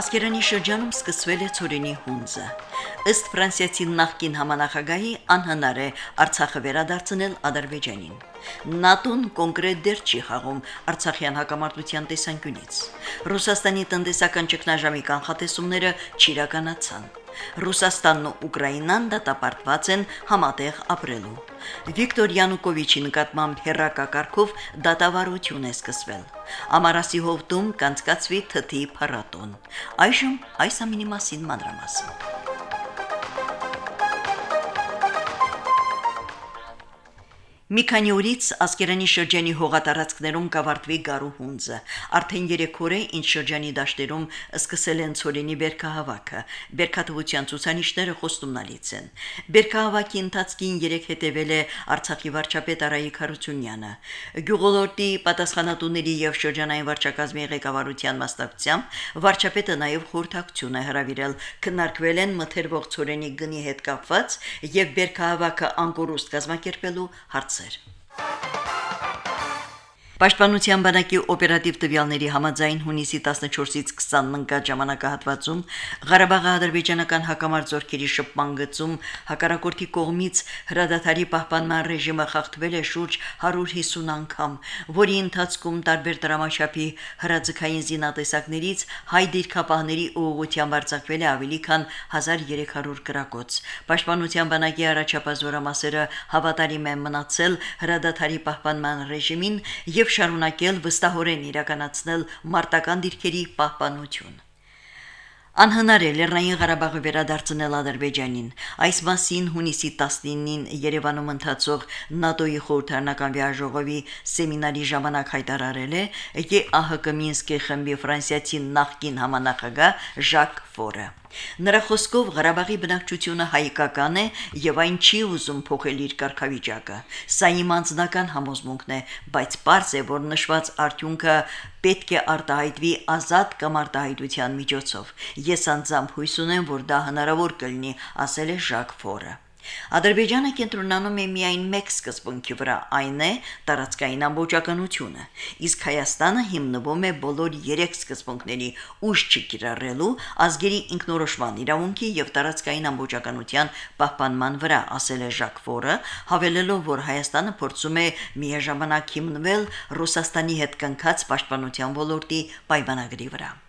Ասկերանի շրջանում սկսվել է ծորենի հունձը։ Ըստ ֆրանսիացի նախկին համանախագահի անհնար է Արցախը վերադարձնել Ադրբեջանին։ ՆԱՏՕ-ն կոնկրետ դեր չի խաղում Արցախյան հակամարտության տեսանկյունից։ Ռուսաստանի տնտեսական ճգնաժամի կանխատեսումները չիրականացան։ Ռուսաստանն ու Ուկրաինան դատապարտված են համատեղ ապրելու։ Վիկտոր Յանուկովիչի նկատմամբ հերրակակարգով դատավարություն է սկսվել։ Ամարասի հովտում կանցկացվի թթի փառատոն։ Այժմ այս ամինի մասին մանրամասն։ Մի քանի օրից Ասկերանի շրջանի հողատարածքներում կավարտվի գարուհունձը։ Արդեն 3 օր է, ինչ շրջանի դաշտերում սկսել են ցորենի բերքահավաքը։ Բերքատվության ցուցանիշները խոստումնալից են։ Բերքահավաքի ընթացքին 3 հետևել է Արցախի վարչապետ Արայիկ Հարությունյանը։ Գյուղոլորտի պատասխանատուների եւ շրջանային վարչակազմի ղեկավարության մասնակցությամբ վարչապետը նաեւ խորհրդակցություն է հրավիրել։ Քննարկվել են մթերվող ցորենի գնի հետ կապված եւ բերքահավաքը անկորուստ կազմակերպելու հարցը։ dostlarım. Պաշտպանության բանակի օպերատիվ տվյալների համաձայն հունիսի 14-ից 20-ն ընկած ժամանակահատվածում Ղարաբաղի ադրբեջանական հակամարտ զորքերի շփման գծում հակառակորդի կողմից հրադադարի պահպանման ռեժիմը խախտվել է շուրջ 150 անգամ, որի ընթացքում տարբեր դրամաչափի հրաձգային զինատեսակներից հայ դիրքապահների ուղղությամբ արձակվել է ավելի քան 1300 գրակոց։ Պաշտպանության բանակի առաջապազորամասերը հավատարիմ են մնացել հրադադարի պահպանման ռեժիմին եւ եւ շարունակել վստահորեն իրականացնել մարտական դիրքերի պահպանություն։ Անհնար է Լեռնային Ղարաբաղը վերադարձնել Ադրբեջանին։ Այս մասին հունիսի 19-ին Երևանում ընթացող ՆԱՏՕ-ի խորհրդարանական վիայժողովի սեմինարի ժամանակ հայտարարել է ԵԱՀԿ Մինսկի խմբի ֆրանսիացի նախկին համանախագահ Ժակ Ֆորը։ Նրա խոսքով Ղարաբաղի բնակչությունը հայկական է եւ այն չի ուզում փոխել իր կարգավիճակը։ Սա իմ անձնական համոզմունքն է, բայց པարզ է, որ նշված արդյունքը պետք է արտահայտվի ազատ կամ արտահայտության միջոցով։ Ես անձամբ հույս ունեմ, որ դա հնարավոր կլինի, ասել է Ժակ Ֆորը։ Ադրբեջանը կենտրոնանում է միայն մեկ սկզբունքի վրա, այն է տարածքային ամբողջականությունը, իսկ Հայաստանը հիմնվում է բոլոր երեք սկզբունքների՝ ուժ չկիրառելու, ազգերի ինքնորոշման իրավունքի եւ տարածքային ամբողջականության պահպանման վրա, ասել է Ժակ Ֆորը, հավելելով, որ Հայաստանը փորձում է միաժամանակ հիմնվել Ռուսաստանի հետ կնքած պաշտպանության ոլորտի պայմանագրի վրա։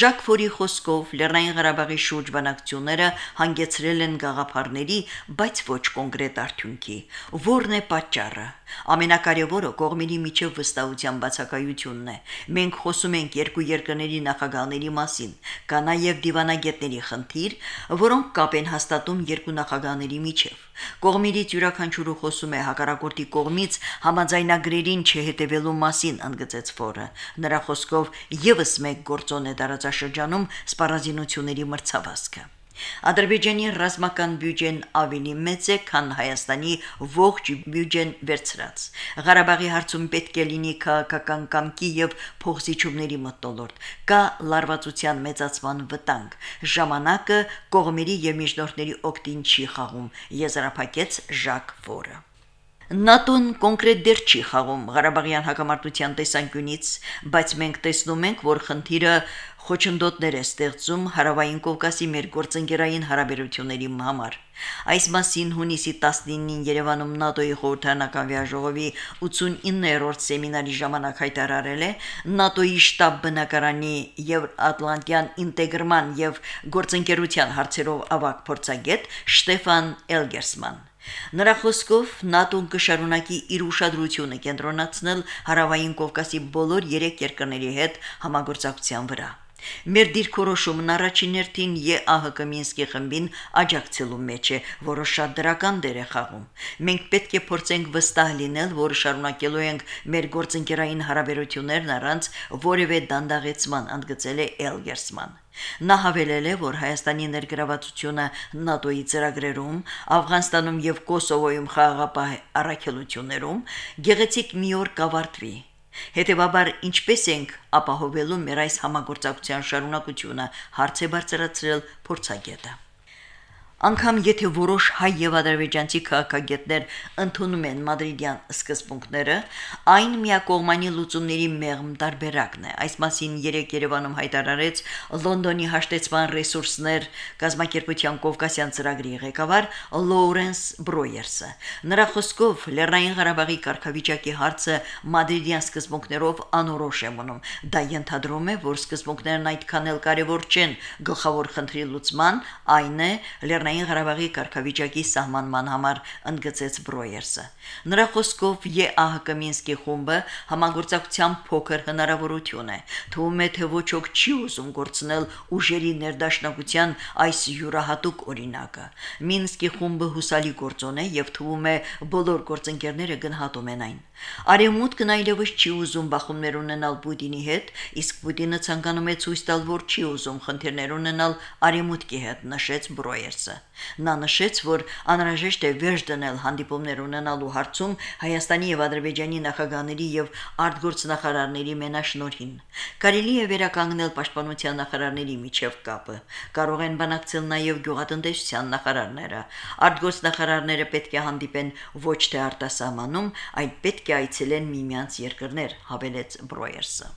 Ժակ Ֆորի խոսքով Լեռնային Ղարաբաղի շուրջ բանակցությունները հանգեցրել են գաղափարների, բայց ոչ կոնկրետ արդյունքի։ Որն է պատճառը։ Ամենակարևորը կողմերի միջև վստահության բացակայությունն է։ Մենք խոսում ենք երկու երկրների նախագահների մասին, կա նաև դիվանագետների խնդիր, որոնք կապ են հաստատում երկու նախագահների միջև։ Կողմերից յուրաքանչյուրը խոսում է հակառակորդի կողմից համաձայնագրերին չհետևելու մասին, ընդգծեց Ֆորը։ Նրա խոսքով եւս մեկ գործոն է տարածաշրջանում սպառազինությունների մրցավազքը։ Ադրբեջանի ռազմական բյուջեն ավելի մեծ է, քան Հայաստանի ողջ բյուջեն վերցրած։ Ղարաբաղի հարցում պետք է լինի քաղաքական կամքի եւ փոխզիջումների մտնոլորտ։ Կա լարվածության մեծացման վտանգ։ Ժամանակը կողմերի եւ միջնորդների օգտին չի խաղում, եզրափակեց Ժակ Ֆորը։ ՆԱՏՕ-ն կոնկրետ դեր չի խաղում Ղարաբաղյան հակամարտության տեսանկյունից, բայց մենք տեսնում ենք, որ խնդիրը խոչընդոտներ է ստեղծում հարավային Կովկասի մեր գործընկերային հարաբերությունների համար։ Այս մասին հունիսի 19-ին Երևանում ՆԱՏՕ-ի խորհրդարանական վիայժողովի 89-րդ սեմինարի ժամանակ հայտարարել է ՆԱՏՕ-ի շտաբ բնակարանի եւ Ատլանտյան ինտեգրման եւ գործընկերության հարցերով ավակ փորձագետ Շտեֆան Էլգերսման Նրա խոսքով ՆԱՏՕ-ն կշարունակի իր ուշադրությունը կենտրոնացնել Հարավային Կովկասի բոլոր երեք երկրների հետ համագործակցության վրա։ Մեր դիրքորոշումն առաջիներթին ԵԱՀԿ Մինսկի խմբին աջակցելու մեջ է, որը շատ դրական դեր է խաղում։ Մենք պետք է փորձենք վստահ լինել, որ շարունակելու ենք մեր գործընկերային հարաբերություններն առանց որևէ դանդաղեցման, ընդգծել է Էլգերսման։ Նա հավելել է, որ Հայաստանի ներգրավվածությունը ՆԱՏՕ-ի ծրագրերում, Աֆղանստանում եւ Կոսովոյում խաղաղապահ առաքելություններում գեղեցիկ մի օր կավարտվի։ Հետևաբար ինչպես ենք ապահովելու մեր այս համագործակցության շարունակությունը հարց է բարձրացրել փորձագետը։ Անկամ եթե որոշ հայ եւ ադրբեջանցի քաղաքագետներ ընդունում են մադրիդյան սկզբունքները, այն միակողմանի լուծումների մեղմ տարբերակն է։ Այս մասին երեք Երևանում հայտարարեց Լոնդոնի հաշտեցման ռեսուրսներ գազམ་ակերպության Կովկասյան ծրագրի ղեկավար Լոուրենս Բրոյերսը։ Նրա խոսքով Լեռնային Ղարաբաղի կարգավիճակի հարցը մադրիդյան սկզբունքներով անորոշ է մնում։ Դա ենթադրում է, որ սկզբունքներն այդքան էլ կարևոր չեն գլխավոր խնդրի լուծման, այն է Լեռնային Ղարաբաղի կարգավիճակի սահմանման համար ընդգծեց Բրոյերսը։ Նրա խոսքով ԵԱՀԿ Մինսկի խումբը համագործակցության փոքր հնարավորություն է։ Թվում է, թե ոչ ոք չի ուզում գործնել ուժերի ներդաշնակության այս յուրահատուկ օրինակը։ Մինսկի խումբը հուսալի գործոն է եւ թվում է բոլոր գործընկերները գնահատում են այն։ Արևմուտքն այլևս չի ուզում բախումներ ունենալ Պուտինի հետ, իսկ Պուտինը ցանկանում է ցույց տալ, որ չի ուզում խնդիրներ ունենալ Արևմուտքի հետ, նշեց Բրոյերսը։ Նա նշեց, որ անհրաժեշտ է վերջ դնել հանդիպումներ ունենալու հարցում Հայաստանի եւ Ադրբեջանի նախագահների եւ արտգործնախարարների մենաշնորհին։ Կարելի է վերականգնել պաշտպանության նախարարների միջև կապը։ Կարող են բանակցել նաեւ գյուղատնտեսության նախարարները։ Արտգործնախարարները պետք է հանդիպեն ոչ թե արտասահմանում, այլ պետք է այցելեն միմյանց երկրներ, հավելեց Բրոյերսը։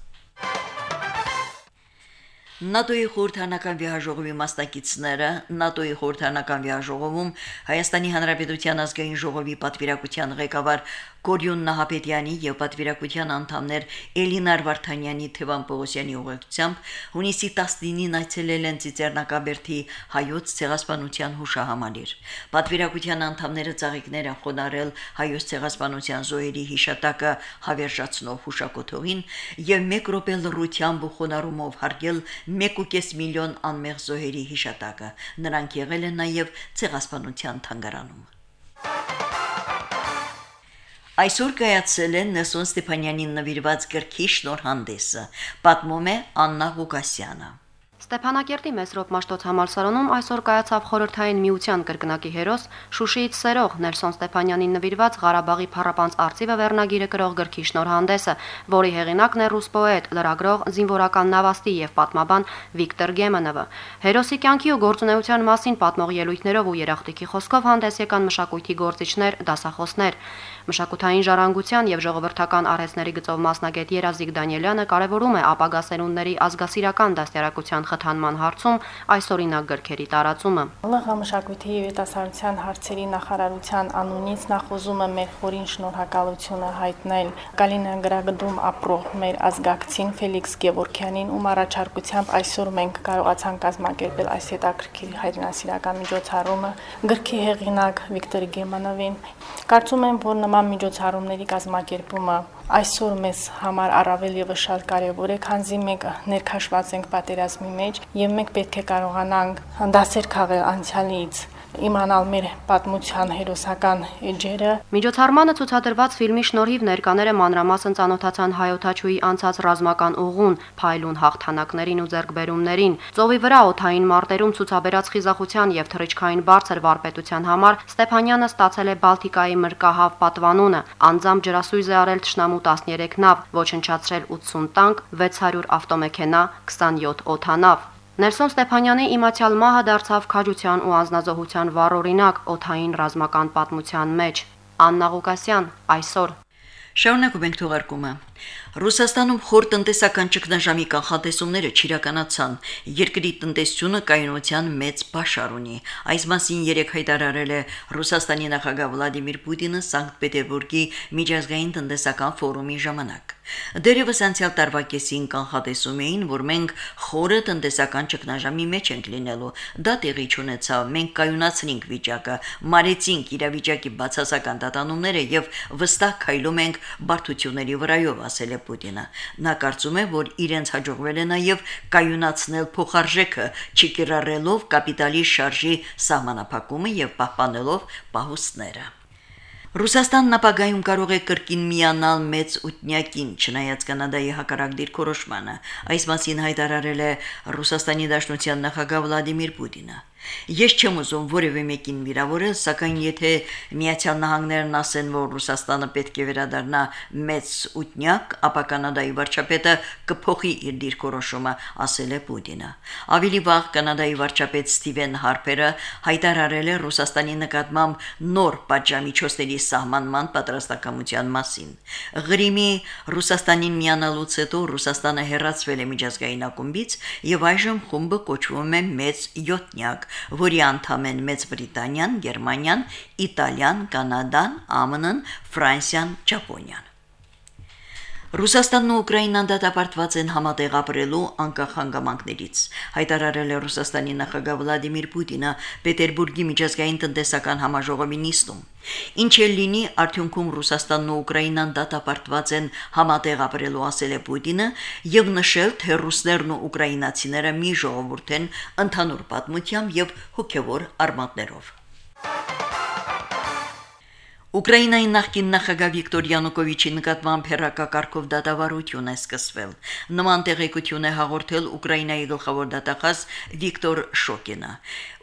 ՆԱՏՕ-ի խորհրդանական վիայժողովի մասնակիցները ՆԱՏՕ-ի խորհրդանական վիայժողովում Հայաստանի Հանրապետության ազգային ժողովի պատվիրակության ղեկավար Կորյուն Նահապետյանի եւ պատվիրակության անդամներ Էլինար Վարդանյանի Թևան Պողոսյանի ուղեկցությամբ հունիսի 19-ին այցելել են Ծիծեռնակաբերդի հայոց ցեղասպանության հուշահամալիր։ Պատվիրակության անդամները ծաղիկներ են խոնարել հայոց ցեղասպանության զոհերի հիշատակը հավերժացնող հուշակոթողին եւ 1 րոպե լռությամբ ու խոնարհումով հարգել 1.5 միլիոն անմեղ զոհերի հիշատակը։ Նրանք եղել են նաեւ ցեղասպանության թանգարանում։ Այսօր կայացել է Նեսոն Ստեփանյանին նվիրված գրքի շնորհանդեսը, պատմում է Աննա Ղուկասյանը։ Ստեփանակերտի Մեսրոպ Մաշտոց համալսարանում այսօր կայացավ խորհրդային միության կրկնակի հերոս Շուշիից սերող Նելսոն Ստեփանյանին նվիրված Ղարաբաղի փառապանց արծիվը վերնագիրը կրող գրքի շնորհանդեսը, որի հեղինակն է ռուս պոետ, լրագրող, զինվորական նավաստի եւ պատմաբան Վիկտոր Գեմենովը։ Հերոսի կյանքի ու գործունեության մասին պատմող ելույթներով ու երախտիկի խոսքով հանդես եկան մշակույթի գործիչներ, դասախոսներ։ Մշակութային ժառանգության եւ ժողովրդական արհեստների գծով մասնագետ Երազիկ Դանիելյանը կարևորում է ապագա սերունդների ազգասիրական դաստիարակության խթանման հարցում այսօրինակ գրքերի տարածումը։ ԼՂ մշակույթի եւ երիտասարդության հարցերի նախարարության անունից նախ ուզում եմ մեր խորին շնորհակալությունը հայտնել. Կալինինգրադում ապրող մեր ազգակցին Ֆելիքս Գևորքյանին, ում առաջարկությամբ այսօր մենք կարողացանք կազմակերպել այս հետաքրքիր հայրենասիրական միջոցառումը գրքի հեղինակ Վիկտոր Գեմանովին։ Կարծում եմ, որ նման միջոցառումների կազմակերպումը այսօր մեզ համար առավել եւս շատ կարեւոր է, քանզի մենք ներքաշված ենք պատերազմի մեջ եւ մենք պետք է կարողանանք դասեր քաղել անցյալից իմանալ մեր պատմության հերոսական էջերը։ Միջոցառմանը ցուցադրված ֆիլմի շնորհիվ ներկաները մանրամասն ցանոթացան հայոթաչուի անցած ռազմական ուղուն, փայլուն հաղթանակներին ու ձեռքբերումներին։ Ծովի վրա օթային մարտերում ցուցաբերած խիզախության եւ թռիչքային բարձր վարպետության համար Ստեփանյանը ստացել է Բալտիկայի մրկահավ պատվանունը։ Անձամբ ջրասույզ է արել Թշնամու 13 նավ, ոչնչացրել 80 տանկ, 600 ավտոմեքենա, 27 օթանավ։ Նելսոն Ստեփանյանի իմացյալ մահը դարձավ քաջության ու անznազողության վառօրինակ օթային ռազմական պատմության մեջ։ Աննա Ղուկասյան այսօր Շարունակում ենք թողարկումը։ Ռուսաստանում խոր տնտեսական ճգնաժամի կանխատեսումները չիրականացան։ Երկրի տնտեսությունը կայունության մեծ բաշար ունի։ Այս մասին երեք հայտարարել է Ռուսաստանի նախագահ Վլադիմիր Պուտինը Սանկտ Պետերբուրգի միջազգային տնտեսական ֆորումի ժամանակ։ Դերևս անցյալ տարվա կեսին կանխատեսում էին, որ մենք խորը տնտեսական ճգնաժամի մեջ ենք լինելու։ Դա տեղի չունեցավ։ Մենք կայունացրինք վիճակը, մարեցինք իրավիճակի բացասական դատանումները եւ վստահ քայլում ենք բարդությունների վրայով, ասել է Պուտինը։ Նա կարծում է, որ իրենց հաջողվել է նաև կայունացնել փոխարժեքը, չկիրառելով կապիտալի շարժի սահմանափակումը եւ պահպանելով պահուստները։ Ռուսաստանն ապագայում կարող է կրկին միանալ մեծ ուտնյակին, չնայած Կանադայի հակառակ դիրքորոշմանը։ Այս մասին հայտարարել է Ռուսաստանի Դաշնության նախագահ Վլադիմիր Պուտինը։ Ես չեմ ուզում որևէ մեկին վիրավորել, սակայն եթե Միացյալ Նահանգներն ասեն, որ Ռուսաստանը պետք է վերադառնա մեծ ուտնյակ, ապա Կանադայի վարչապետը կփոխի իր դիրքորոշումը, ասել է Պուտինը։ Ավելի վաղ Կանադայի վարչապետ Ստիվեն Հարփերը հայտարարել է Ռուսաստանի նկատմամբ նոր պատժամիջոցների սահմանման պատրաստակամության մասին։ Ղրիմի Ռուսաստանին միանալուց հետո Ռուսաստանը հերացվել է միջազգային ակումբից եւ այժմ խումբը կոչվում է Մեծ 7-նյակ, որի անդամ են Մեծ Բրիտանիան, Գերմանիան, Իտալիան, Կանադան, ԱՄՆ-ն, Ֆրանսիան, Ճապոնիան։ Ռուսաստանն ու Ուկրաինան դատապարտված են համատեղ ապրելու անկախ հանգամանքներից, հայտարարել է Ռուսաստանի նախագահ Վլադիմիր Պուտինը Պետերբուրգի միջազգային տնտեսական համաժողովի նիստում։ Ինչ էլ լինի, արդյունքում Ռուսաստանն ու Ուկրաինան դատապարտված են համատեղ ապրելու, ասել է Պուտինը, եւ նշել, թե ռուսներն ու ուկրաինացիները մի ժողովուրդ են ընդհանուր պատմությամբ եւ հոգեվոր արմատներով։ Ուկրաինայի նախկին նախագահ Վիկտոր Յանուկովիչի նկատմամբ հերակակարգով դատավարություն է սկսվել։ Նման տեղեկություն է հաղորդել Ուկրաինայի գլխավոր դատախազ Վիկտոր Շոկինը։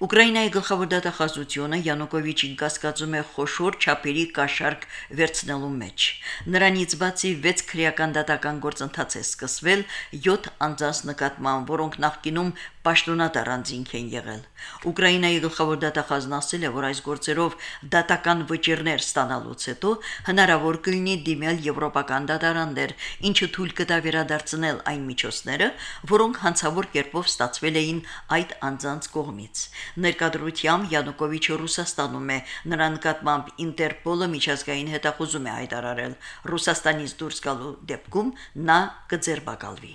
Ուկրաինայի գլխավոր դատախազությունը Յանուկովիչին կասկածում է խոշոր չափերի կաշառք վերցնելու մեջ։ Նրանից բացի 6 քրեական դատական գործընթաց է սկսվել 7 անձանց նկատմամբ, որոնք նախկինում պաշտոնատար անձինք են եղել։ Ուկրաինայի գլխավոր դատախազն ասել է, որ այս գործերով դատական վճիռներ ստանալուց հետո հնարավոր կլինի դիմել եվրոպական դատարաններ, ինչը թույլ կտա վերադարձնել այն միջոցները, որոնք հանցավոր կերպով ստացվել էին այդ անձանց կողմից։ Ներկայդրությամբ Յանուկովիչը Ռուսաստանում է, նրա նկատմամբ Ինտերպոլը միջազգային հետախուզում է հայտարարել։ Ռուսաստանից դուրս գալու դեպքում նա կձերբակալվի։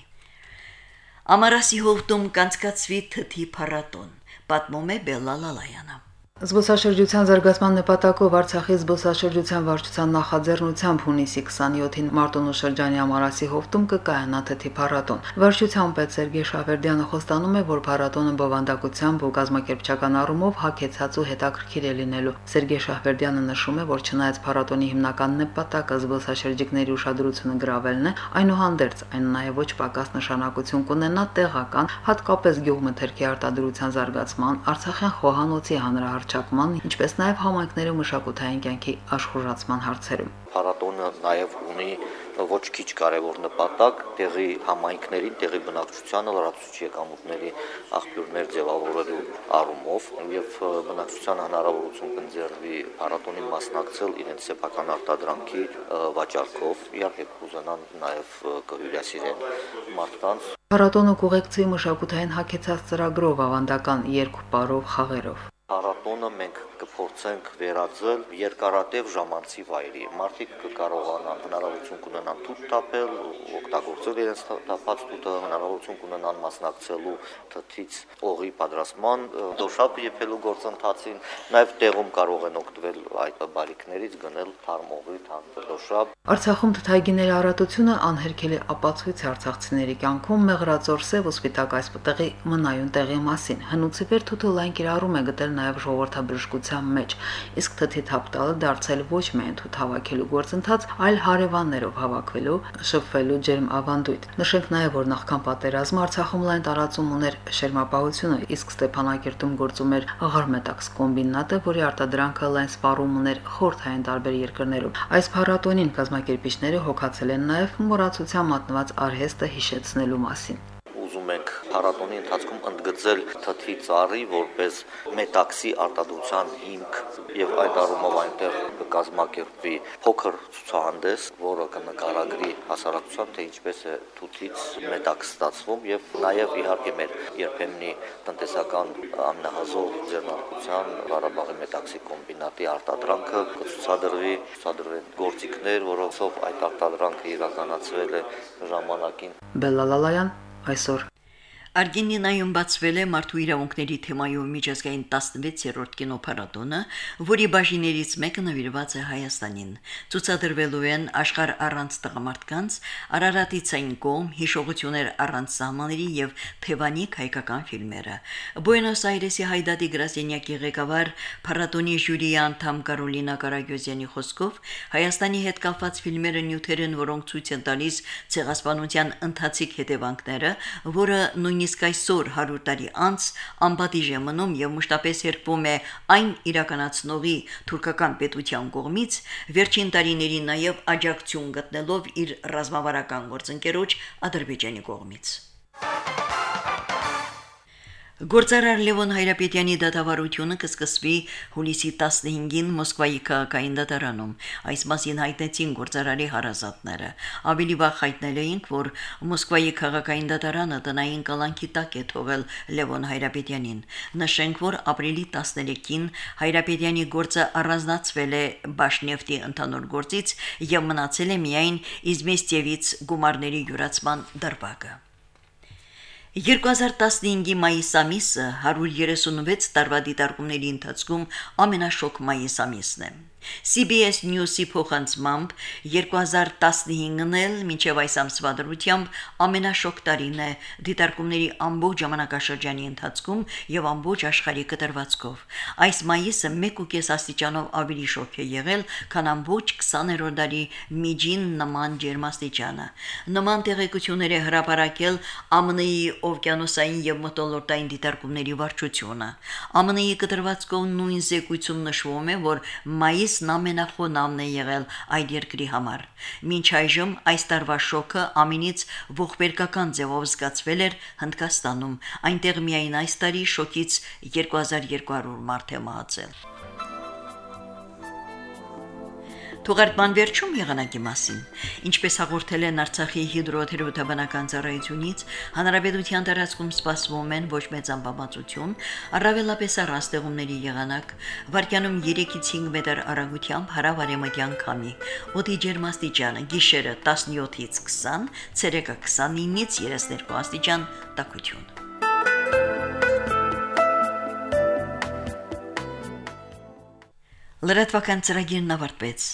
Ամարասի հովտում կանցկացվի թթի փառատոն, պատմում է Բելլա Լալայանը։ Զբոսաշրջության զարգացման նպատակով Արցախի զբոսաշրջության վարչության նախաձեռնությամբ հունիսի 27-ին Մարտոնու շրջանի Ամարասի հովտում կկայանա թթի փառատոն։ Վարչության պետ Սերգեյ Շավերդյանը խոստանում է, որ փառատոնը բովանդակությամբ ու գազམ་ակերպչական առումով հակեցած ու հետաքրքիր է լինելու։ Սերգեյ Շավերդյանը նշում է, որ չնայած փառատոնի հիմնական նպատակը զբոսաշրջիկների ուշադրությունը գրավելն է, այնուհանդերձ այն նաև ոչ պակաս նշանակություն կունենա տեղական, հատկապես գյուղմթերքի արտադրության զարգացման, Արցախյան խոհանոցի հանրահարց հռչակման, ինչպես նաև համայնքների մշակութային կյանքի աշխուժացման հարցերում։ Փառատոնը նաև ունի ոչ քիչ կարևոր նպատակ տեղի համայնքներին, տեղի բնակչությանը լրացուցիչ եկամուտների աղբյուրներ ձևավորելու առումով եւ բնակչությանը հնարավորություն կընձեռվի փառատոնին մասնակցել իրենց սեփական արտադրանքի վաճառքով, իհարկե կուզենան նաև կհյուրասիրեն մարդկանց Փառատոնը կուղեկցի մշակութային հակեցած ծրագրով ավանդական երկու պարով խաղերով փառատոնը մենք կփորձենք վերածել երկարատև ժամանցի վայրի։ Մարդիկ կկարողանան հնարավորություն կունենան թութ տապել, օգտագործել իրենց տապած թութը, հնարավորություն կունենան մասնակցելու թթից օղի պատրաստման, դոշապ եփելու գործընթացին, նաև տեղում կարող են օգտվել այդ բարիկներից գնել թարմ օղի, թարմ դոշապ։ Արցախում թթայգիների առատությունը անհերքելի ապացույց արցախցիների կյանքում մեղրածոր սև ու սպիտակ այս պտղի մնայուն տեղի մասին։ Հնուցի վեր թութը լայն կիրառում է գտել նաև ժողովրդաբժշկության մեջ, իսկ թթի թափ տալը դարձել ոչ միայն թութ հավաքելու գործընթաց, այլ հարևաններով հավաքվելու, շփվելու ջերմ ավանդույթ։ Նշենք նաև, որ նախքան պատերազմը Արցախում լայն տարածում ուներ շերմապահությունը, իսկ Ստեփանակերտում գործում էր Ղարմետաքս կոմբինատը, որի արտադրանքը լայն սպառում ուներ խորթային տարբեր երկրներում։ Այս փառատոնին կազմակերպիչները հոգացել են նաև մոռացության մատնված արհեստը հիշեցնելու մասին փառատոնի ընթացքում ընդգծել թթի ծառի որպես մետաքսի արտադրության հիմք եւ այդ առումով այնտեղ կկազմակերպվի փոքր ցուցահանդես, որը կնկարագրի հասարակության թե ինչպես է թութից մետաքս ստացվում եւ նաեւ իհարկե մեր երբեմնի տնտեսական ամնահազող ձեռնարկության Ղարաբաղի մետաքսի կոմբինատի արտադրանքը կցուցադրվի, ցուցադրվեն գործիքներ, որոնցով այդ արտադրանքը իրականացվել է ժամանակին։ Բելալալայան այսօր Արգենտինայում բացվել է մարդու իրավունքների թեմայով միջազգային 16-րդ կինոփառատոնը, որի բաժիններից մեկը նվիրված է Հայաստանին։ Ցուցադրվելու են աշխարհ առանց տղամարդկանց, Արարատիցային կողմ, հիշողություններ առանց սահմանների եւ Թևանիկ հայկական ֆիլմերը։ Բուենոս Այրեսի հայդատի գրասենյակի ղեկավար փառատոնի ժյուրիի անդամ Կարոլինա Կարագյոզյանի խոսքով Հայաստանի հետ կապված ֆիլմերը նյութեր են, որոնք ցույց են տալիս ցեղասպանության ընթացիկ հետևանքները, որը նույն նույնիսկ այսօր 100 տարի անց անպատիժ է մնում եւ մշտապես երբում է այն իրականացնողի թուրքական պետության կողմից վերջին տարիներին նաեւ աջակցություն գտնելով իր ռազմավարական գործընկերոջ Ադրբեջանի կողմից Գործարար Լևոն Հայրապետյանի դատավարությունը կսկսվի հուլիսի 15-ին Մոսկվայի քաղաքային դատարանում։ Այս մասին հայտնեցին գործարարի հարազատները։ Ավելի վաղ հայտնել էին, որ Մոսկվայի քաղաքային դատարանը տնային կալանքի տակ է թողել Լևոն Հայրապետյանին։ Նշենք, որ ապրիլի 13-ին Հայրապետյանի գործը առանձնացվել է Բաշնեֆտի ընդհանուր գործից եւ մնացել է միայն Իզմեստիևից գումարների յուրացման դրվագը։ 2015-ի մայիս ամիսը 136 տարվա դիտարկումների ընթացքում ամենաշոկ մայիս ամիսն է։ CBS News-ի փոխանցմամբ 2015-ն էլ մինչև այս ամսվա դրությամբ ամենաշոկ տարին է դիտարկումների ամբողջ ժամանակաշրջանի ընթացքում եւ ամբողջ աշխարհի կտրվածքով։ Այս մայիսը 1.5 աստիճանով ավելի շոկ է եղել, քան ամբողջ 20-րդ դարի միջին նման ջերմաստիճանը։ Նման տեղեկություններ է հրապարակել ԱՄՆ-ի օվկիանոսային եւ մթնոլորտային դիտարկումների վարչությունը։ ԱՄՆ-ի կտրվածքով նույն զեկույցում նշվում է, որ մայիս Փարիզն ամենախոնավն է եղել այդ երկրի համար։ Մինչ այժմ այս տարվա շոկը ամինից ողբերգական ձևով զգացվել էր Հնդկաստանում։ Այնտեղ միայն այս տարի շոկից 2200 մարդ է մահացել։ Թողարկման վերջում եղանակի մասին։ Ինչպես հաղորդել են Արցախի հիդրոթերապևտաբանական ծառայությունից, հանրապետության տարածքում սպասվում են ոչ մեծ անբավարարություն, առավելապես առաստեղումների եղանակ, վարկյանում 3-ից 5 մետր արագությամբ հարավարեմտյան քամի։ Օդի ջերմաստիճանը՝ գիշերը 17-ից 20, ցերեկը 29-ից 32 աստիճան տաքություն։ Լրատվական ծրագիրն ավարտվեց։